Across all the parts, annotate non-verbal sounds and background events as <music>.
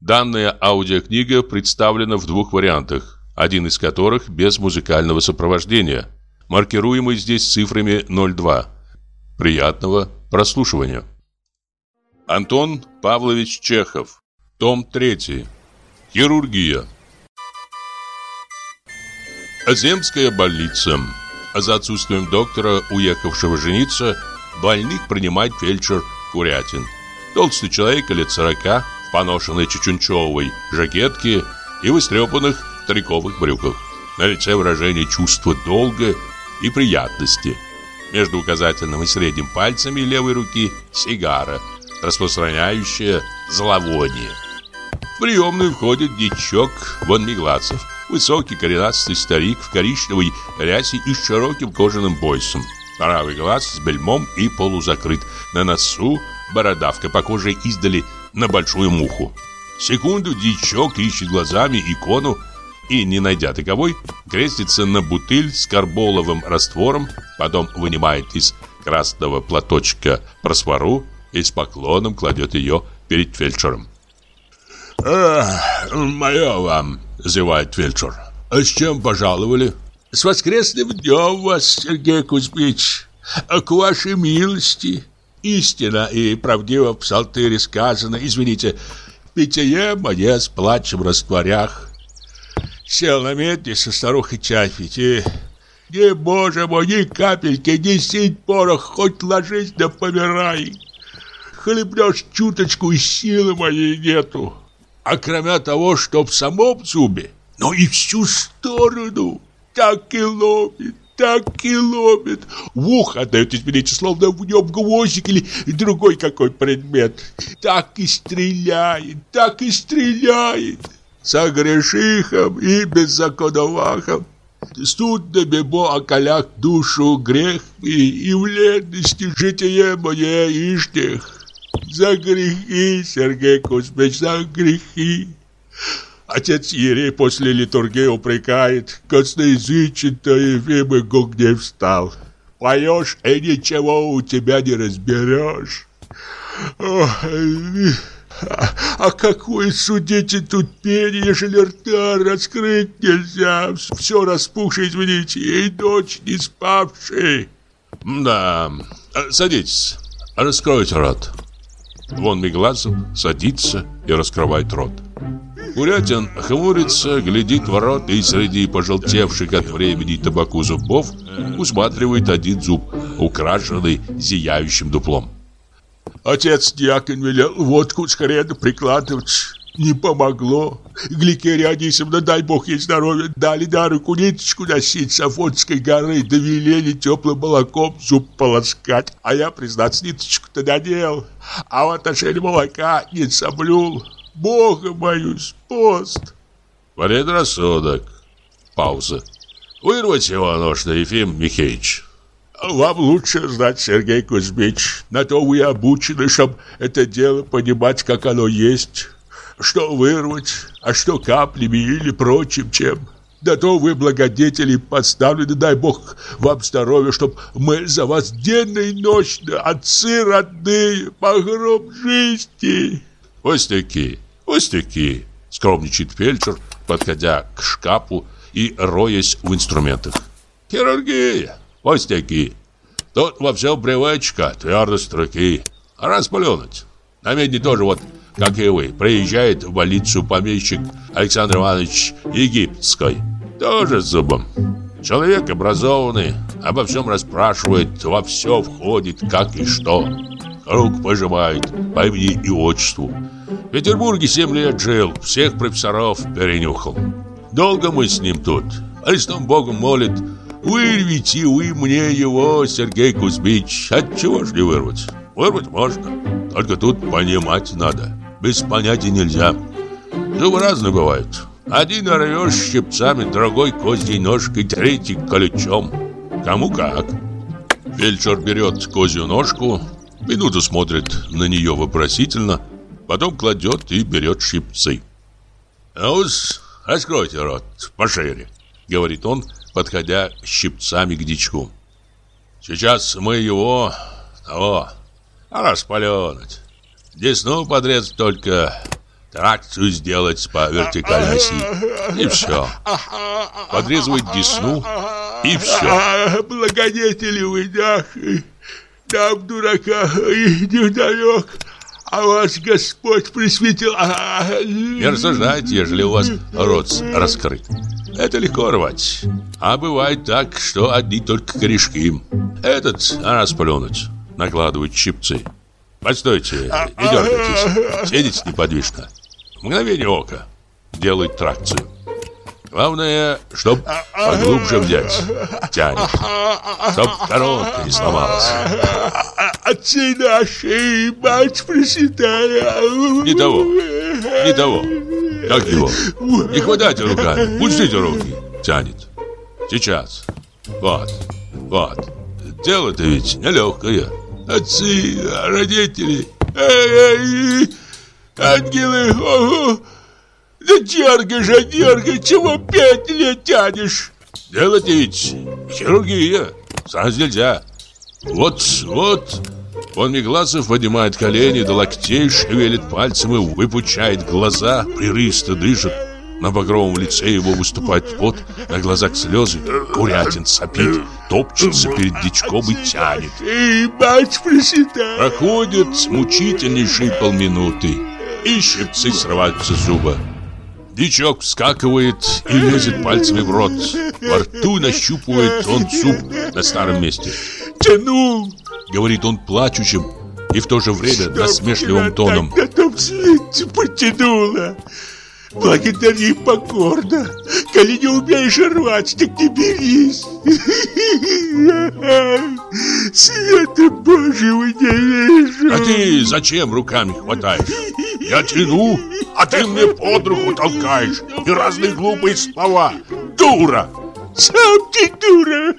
Данная аудиокнига представлена в двух вариантах, один из которых без музыкального сопровождения, маркируемый здесь цифрами 02. Приятного прослушивания. Антон Павлович Чехов. Том 3. Хирургия. Земская больница. За отсутствием доктора, уехавшего жениться, больных принимает фельдшер Курятин. Толстый человек лет сорока, в поношенной чечунчевой жакетке и в истрепанных триковых брюках. На лице выражение чувства долга и приятности. Между указательным и средним пальцами левой руки сигара, распространяющая зловоние. В приемную входит дичок Вон Меглацев – Высокий коренастый старик в коричневой рясе и с широким кожаным поясом. Правый глаз с бельмом и полузакрыт. На носу бородавка, похожая издали на большую муху. Секунду дичок ищет глазами икону и, не найдя таковой, крестится на бутыль с карболовым раствором, потом вынимает из красного платочка просфору и с поклоном кладет ее перед фельдшером. «Эх, мое вам!» — зевает фельдшер. «А с чем пожаловали?» «С воскресным днем вас, Сергей Кузьмич! К вашей милости!» Истина и правдиво в псалтыре сказано, извините, питье мне с плачем растворях. Сел на медне со старухой чай пить и... Не, боже мой, ни капельки, ни синь порох, хоть ложись да помирай. Хлебнешь чуточку, и силы моей нету. А кроме того, что в самом зубе, но и всю сторону, так и ломит, так и ломит. В ухо отдает, извините, словно в нем гвоздик или другой какой предмет. Так и стреляет, так и стреляет. За грешихом и беззаконовахом. Студными бо околях душу грех и, и в ледности житие мое ишних. За грехи, Сергей Кузьмич, за грехи. Отец Ерей после литургии упрекает, косноязычен-то Ефим и гугней встал. Поешь, и ничего у тебя не разберешь. Ой, а, а какое судите тут пение, ежели рта раскрыть нельзя, все распухшее, извините, и дочь не спавшая. Да, садитесь, раскройте рот. Вон Мегласов садится и раскрывает рот. Курятин хмурится, глядит в рот и среди пожелтевших от времени табаку зубов усматривает один зуб, украшенный зияющим дуплом. Отец дьякон велел водку с хрена прикладывать. Не помогло. Гликерия Анисовна, дай бог ей здоровья, дали на руку ниточку носить с Афонской горы, довелели теплым молоком зуб полоскать. А я, признаться, ниточку-то надел, а в отношении молока не соблюл. Бога боюсь, пост. Предрассудок. Пауза. Вырвать его нужно, Ефим Михеевич. Вам лучше знать, Сергей Кузьмич. На то вы обучены, чтобы это дело понимать, как оно есть что вырвать, а что каплями или прочим чем. Да то вы, благодетели, подставлены, дай Бог вам здоровья, чтоб мы за вас денно и ночно, отцы родные, по гроб жизни. Пустяки, пустяки, скромничает фельдшер, подходя к шкафу и роясь в инструментах. Хирургия, пустяки. Тут во всем привычка, твердость руки. А раз плюнуть. На медне тоже вот как и вы, приезжает в больницу помещик Александр Иванович Египетской. Тоже с зубом. Человек образованный, обо всем расспрашивает, во все входит, как и что. Рук пожимает по имени и отчеству. В Петербурге 7 лет жил, всех профессоров перенюхал. Долго мы с ним тут. Христом Богом молит, вырвите вы мне его, Сергей Кузьмич. Отчего ж не вырвать? Вырвать можно, только тут понимать надо без понятия нельзя. Зубы разные бывают. Один рвешь щипцами, другой козьей ножкой, третий колючом. Кому как. Фельдшер берет козью ножку, минуту смотрит на нее вопросительно, потом кладет и берет щипцы. «Ну-с, раскройте рот пошире», — говорит он, подходя щипцами к дичку. «Сейчас мы его, того, распаленуть. Десну подрез только. тракцию сделать по вертикальной оси. И все. Подрезывать десну, и все. Благодетелевый дах, нам, дурака, и невдалек, а вас Господь присветил. Не рассуждайте, ежели у вас рот раскрыт. Это легко рвать. А бывает так, что одни только корешки. Этот расплюнуть. Накладывают щипцы. Постойте, не дергайтесь. Сидите неподвижно. Мгновение ока. Делает тракцию. Главное, чтоб поглубже взять. Тянет. Чтоб коронка не сломалась. Отцы наши, мать Пресвятая. Не того, не того. Как его? Не хватайте руками, пустите руки. Тянет. Сейчас. Вот, вот. Дело-то ведь нелегкое. Отцы, родители, ангелы, ого. Да дергай же, дергай, чего пять лет тянешь? Делать ведь хирургия, сразу нельзя. Вот, вот, он Мегласов поднимает колени до локтей, шевелит пальцем и выпучает глаза, прерывисто дышит. На багровом лице его выступает пот, на глазах слезы, курятин сопит, топчется перед дичком и тянет. Эй, мать пресвятая! Проходит мучительнейшие полминуты, и щипцы срываются с зуба. Дичок вскакивает и лезет пальцами в рот. Во рту нащупывает он зуб на старом месте. Тянул! Говорит он плачущим и в то же время насмешливым тоном. На том свете потянуло. Благодари покорно. Коли не умеешь рвать, так не берись. Света Божьего не вижу. А ты зачем руками хватаешь? Я тяну, а ты мне под руку толкаешь. И разные глупые слова. Дура! Сам ты дура.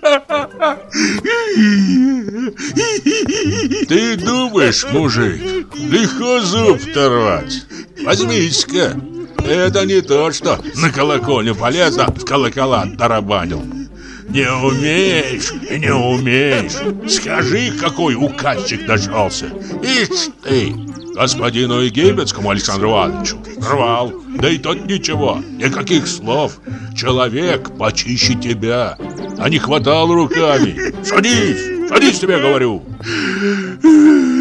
Ты думаешь, мужик, легко зуб оторвать? Возьмись-ка. Это не то, что на колокольню полезно в колокола тарабанил. Не умеешь, не умеешь. Скажи, какой указчик нашелся. Ишь ты, господину Египетскому Александру Ивановичу рвал. Да и тот ничего, никаких слов. Человек почище тебя, а не хватал руками. Садись, садись, тебе говорю.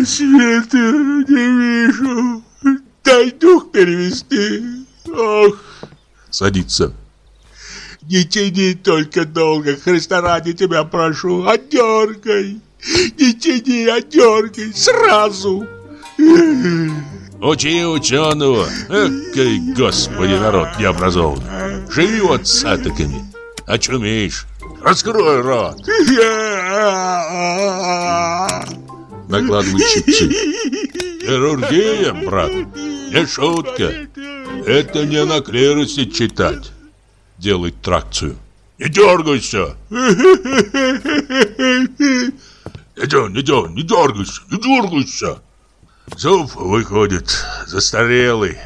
Света не вижу. Дай дух перевести. Ох. Садится. Не тяни только долго, Христа ради тебя прошу, а дергай. Не тяни, а дергай сразу. Учи ученого. Экой, господи, народ необразованный. Живи вот с атаками. Очумеешь. Раскрой рот. Накладывай чипсы. Хирургия, брат, не шутка. Это не на клиросе читать. Делает тракцию. Не дергайся. Идем, идем, не дергайся, не дергайся. Зуб выходит застарелый.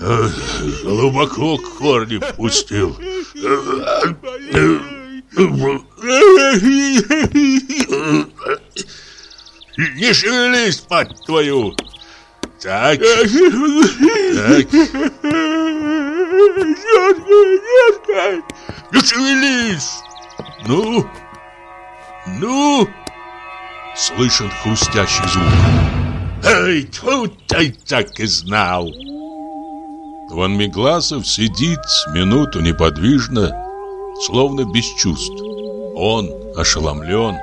Эх, Глубоко корни пустил. Не шевелись, мать твою! Так, так. Дергай, дергай. Не шевелись! Ну, ну! Слышен хрустящий звук. Эй, тьфу, ты так и знал! Ван Мегласов сидит минуту неподвижно, словно без чувств. Он ошеломлен.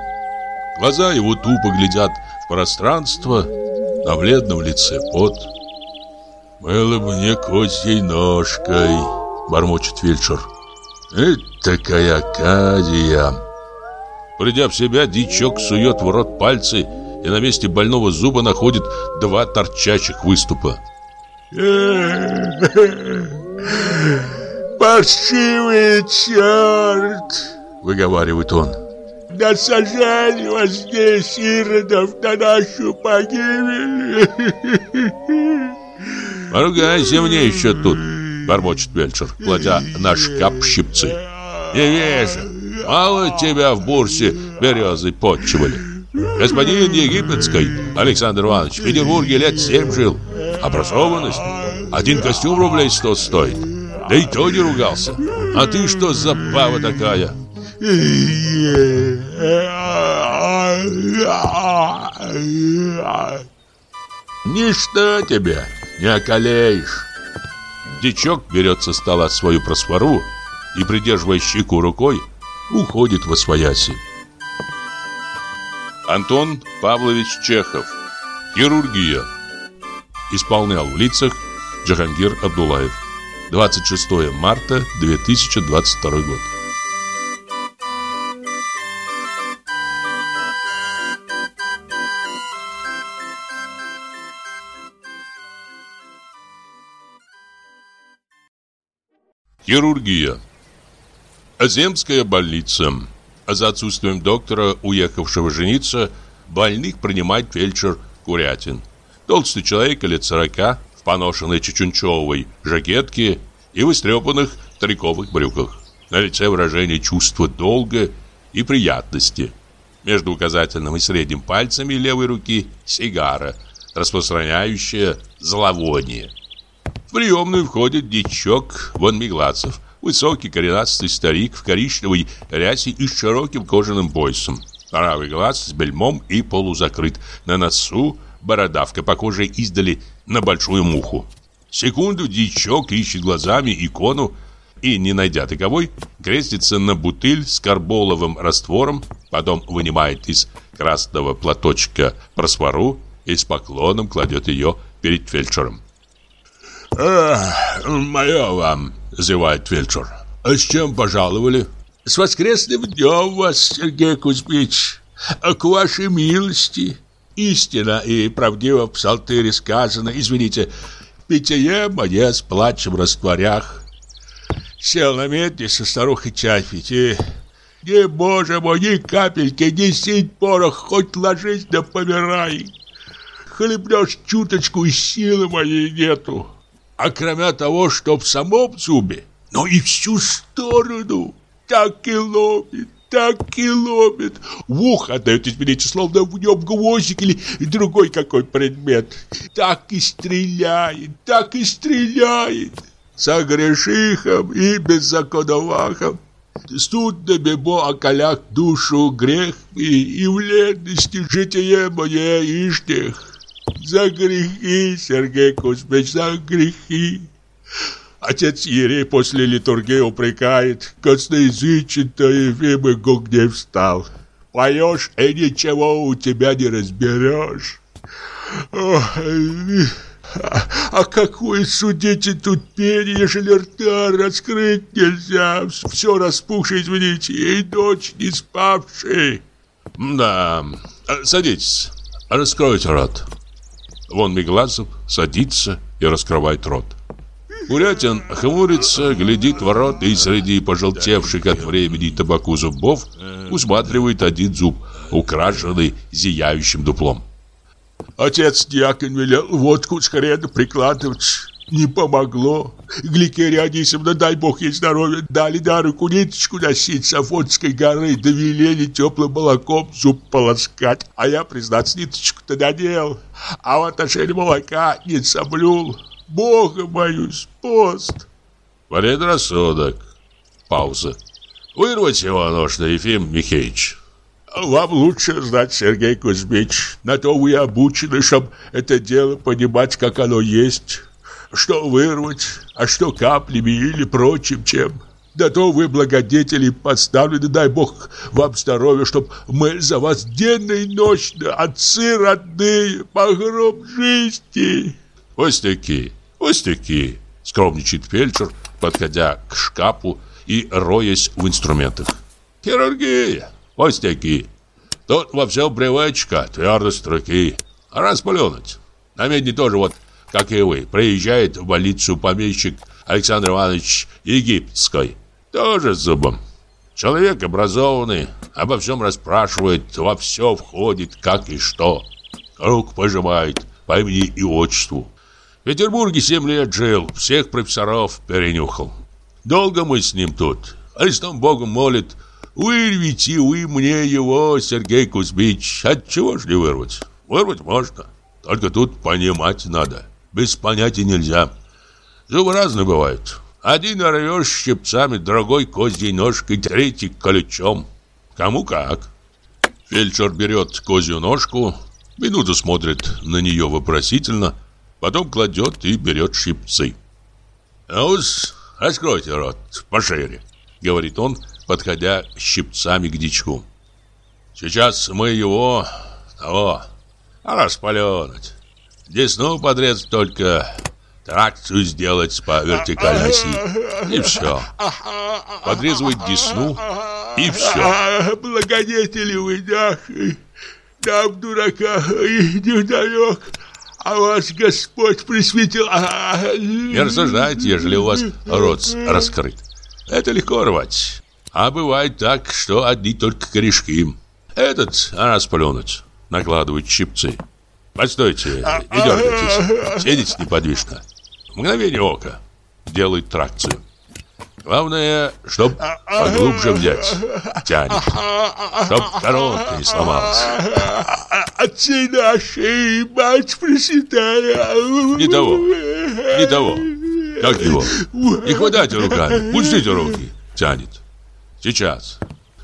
Глаза его тупо глядят в пространство, на бледном лице пот. «Было бы мне козьей ножкой», — бормочет фельдшер. «Это такая Акадия!» Придя в себя, дичок сует в рот пальцы и на месте больного зуба находит два торчащих выступа. <laughs> Паршивый черт! Выговаривает он. Насажали вас здесь, иродов, на нашу погибель. <laughs> Поругайся мне еще тут, бормочет фельдшер, кладя на шкаф щипцы. Не вижу, мало тебя в бурсе березы подчивали. Господин Египетский Александр Иванович в Петербурге лет семь жил. Образованность. Один костюм рублей сто стоит. Да и то не ругался. А ты что за баба такая? Ничто тебе, не околеешь. Дичок берет со стола свою просфору и, придерживая щеку рукой, уходит во свояси. Антон Павлович Чехов. Хирургия. Исполнял в лицах Джахангир Абдулаев. 26 марта 2022 год. Хирургия. Земская больница. За отсутствием доктора, уехавшего жениться, больных принимает фельдшер Курятин. Толстый человек лет сорока, в поношенной чечунчевой жакетке и в истрепанных триковых брюках. На лице выражение чувства долга и приятности. Между указательным и средним пальцами левой руки сигара, распространяющая зловоние. В приемную входит дичок Вон Меглацев, высокий коренастый старик в коричневой рясе и с широким кожаным поясом. Правый глаз с бельмом и полузакрыт. На носу бородавка, похожая издали на большую муху. Секунду дичок ищет глазами икону и, не найдя таковой, крестится на бутыль с карболовым раствором, потом вынимает из красного платочка просвору и с поклоном кладет ее перед фельдшером. «Мое вам!» — зевает фельдшер. «А с чем пожаловали?» «С воскресным днем вас, Сергей Кузьмич! К вашей милости!» Истина и правдиво в псалтыре сказано, извините, питье мое с плачем растворях. Сел на медне со старухой чай пить и... Не, боже мой, ни капельки, ни синь порох, хоть ложись да помирай. Хлебнешь чуточку, и силы моей нету. А кроме того, что в самом зубе, но и всю сторону, так и ломит, так и ломит. В ухо отдает, извините, словно в нем гвоздик или другой какой предмет. Так и стреляет, так и стреляет. За грешихом и беззаконовахом. Студными бо околях душу грех и, и в ледности житие мое ишних. За грехи, Сергей Кузьмич, за грехи. Отец Ерей после литургии упрекает, косноязычен-то Ефим Гук не встал. Поешь, и ничего у тебя не разберешь. Ой, а, а какое судите тут пение, ежели рта раскрыть нельзя? Все распухшее, извините, и дочь не спавшая. Да, садитесь, раскройте рот. Вон Мегласов садится и раскрывает рот. Курятин хмурится, глядит в рот и среди пожелтевших от времени табаку зубов усматривает один зуб, украшенный зияющим дуплом. Отец дьякон велел водку с хрена прикладывать. Не помогло. Гликерия Анисовна, дай бог ей здоровья, дали на руку ниточку носить с Афонской горы, довелели теплым молоком зуб полоскать. А я, признаться, ниточку-то надел, а в отношении молока не соблюл. Бога боюсь, пост. Предрассудок. Пауза. Вырвать его нужно, Ефим Михеевич. Вам лучше знать, Сергей Кузьмич. На то вы обучены, чтобы это дело понимать, как оно есть. Что вырвать, а что каплями или прочим чем. Да то вы благодетели подставлены, дай Бог вам здоровья, чтоб мы за вас денно и ночно, отцы родные, по гроб жизни. Пустяки, пустяки, скромничает фельдшер, подходя к шкафу и роясь в инструментах. Хирургия, пустяки. Тут во всем привычка, твердость руки. А раз плюнуть. На медне тоже вот, как и вы, приезжает в больницу помещик Александр Иванович Египетской. Тоже с зубом. Человек образованный, обо всем расспрашивает, во все входит, как и что. Рук пожимает по имени и отчеству. В Петербурге семь лет жил, всех профессоров перенюхал. Долго мы с ним тут. Христом Богом молит, вырвите вы мне его, Сергей Кузьмич. Отчего ж не вырвать? Вырвать можно. Только тут понимать надо. Без понятия нельзя. Зубы разные бывают. Один рвешь щипцами, другой козьей ножкой, третий колючом. Кому как. Фельдшер берет козью ножку, минуту смотрит на нее вопросительно, потом кладет и берет щипцы. ну раскройте рот пошире», — говорит он, подходя щипцами к дичку. «Сейчас мы его, того, распаленуть. Десну подрезать только, тракцию сделать по вертикальной оси. И все. Подрезывает десну, и все. Благодетели вы наши, нам, дурака, и невдалек, а вас Господь присветил. Не рассуждайте, ежели у вас рот раскрыт. Это легко рвать. А бывает так, что одни только корешки. Этот расплюнуть. Накладывают щипцы. Постойте, не дергайтесь. Сидите неподвижно. Мгновение ока. Делает тракцию. Главное, чтоб поглубже взять. Тянет. Чтоб коронка не сломалась. Отцы наши, мать Пресвятая. Не того, не того. Как его? Не хватайте руками, пустите руки. Тянет. Сейчас.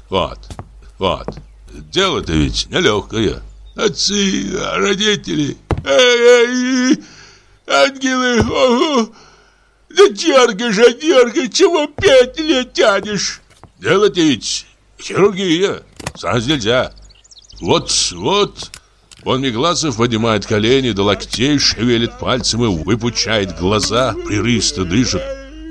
Вот, вот. Дело-то ведь нелегкое. Отцы, родители, эй, эй, ангелы, ого, да дергай же, дергай, чего пять лет тянешь? Дело-то ведь хирургия, сразу нельзя. Вот, вот, Вон Мегласов поднимает колени до локтей, шевелит пальцем и выпучает глаза, прерывисто дышит.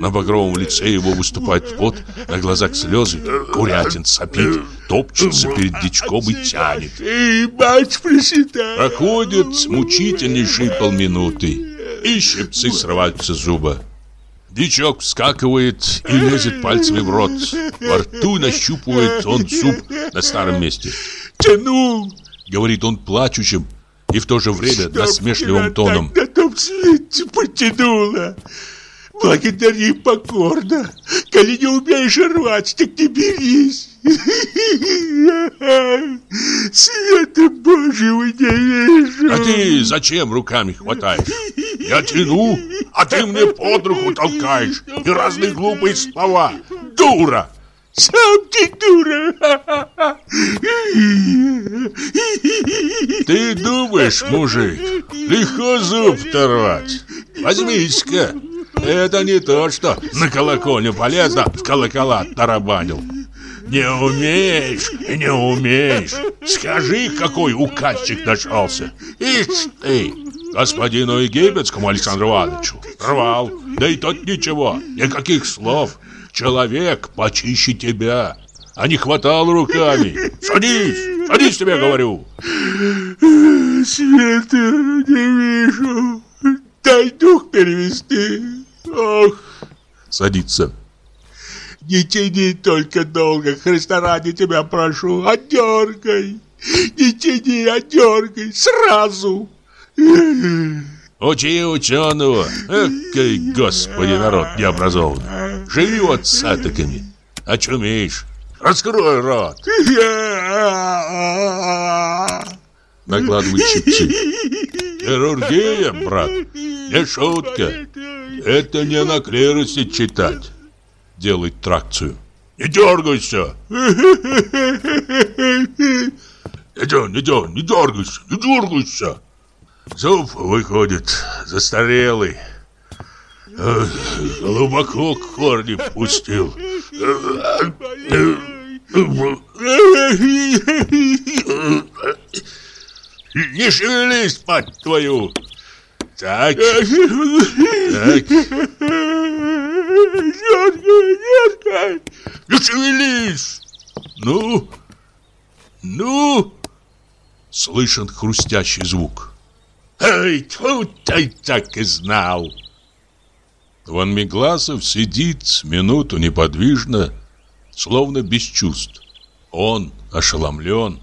На багровом лице его выступает пот, на глазах слезы, курятин сопит, топчется перед дичком и тянет. Проходит мучительнейшие полминуты, и щипцы срываются с зуба. Дичок вскакивает и лезет пальцами в рот. Во рту нащупывает он зуб на старом месте. Тянул! Говорит он плачущим и в то же время Чтоб насмешливым тоном. На том свете потянуло. Благодари покорно. Коли не умеешь рвать, так не берись. Света Божьего не вижу. А ты зачем руками хватаешь? Я тяну, а ты мне под руку толкаешь. И разные глупые слова. Дура! Сам ты дура! Ты думаешь, мужик, легко зуб оторвать? Возьмись-ка. Это не то, что на колокольню полезно в колокола тарабанил. Не умеешь, не умеешь. Скажи, какой указчик нашелся. Ишь ты, господину египетскому Александру Ивановичу рвал. Да и тот ничего, никаких слов. Человек почище тебя, а не хватал руками. Садись, садись, тебе говорю. Света не вижу. Дай дух перевести. Ох. Садится. Не тяни только долго, Христа ради тебя прошу, отдергай. Не тяни, отдергай, сразу. Учи ученого. Экой, господи, народ необразованный. Живи вот с атаками. Очумеешь. Раскрой рот. Накладывай щипцы. Хирургия, брат. Не шутка. Это не на клиросе читать. Делает тракцию. Не дергайся. Не, не, не дергайся, не дергайся. Зуб выходит застарелый. Глубоко корни пустил. Не шевелись, мать твою! Так. Так. Не шевелись! Ну? Ну? Слышен хрустящий звук. Эй, тут я так и знал. Ван Мегласов сидит минуту неподвижно, словно без чувств. Он ошеломлен.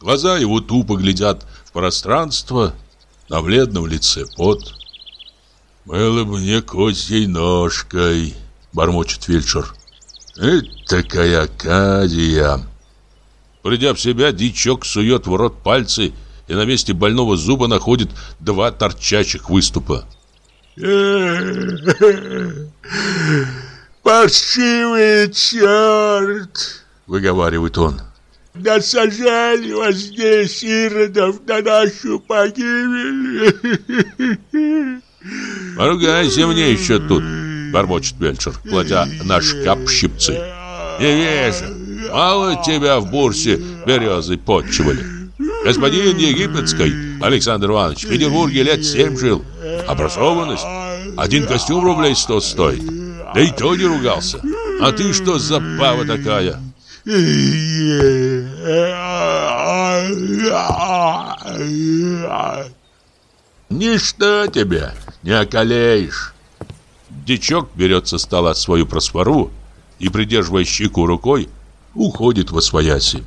Глаза его тупо глядят в пространство, на бледном лице пот. «Было бы мне козьей ножкой», — бормочет фельдшер. «Это такая оказия!» Придя в себя, дичок сует в рот пальцы и на месте больного зуба находит два торчащих выступа. Паршивый черт, выговаривает он. Насажали вас здесь, иродов, на нашу погибель. Поругайся мне еще тут, бормочет фельдшер, кладя на шкаф щипцы. Вижу, мало тебя в бурсе березы подчивали. Господин Египетской, Александр Иванович, в Петербурге лет семь жил. Образованность. Один костюм рублей сто стоит. Да и то не ругался. А ты что за пава такая? Ничто тебе не околеешь. Дичок берет со стола свою просфору и, придерживая щеку рукой, уходит во свояси.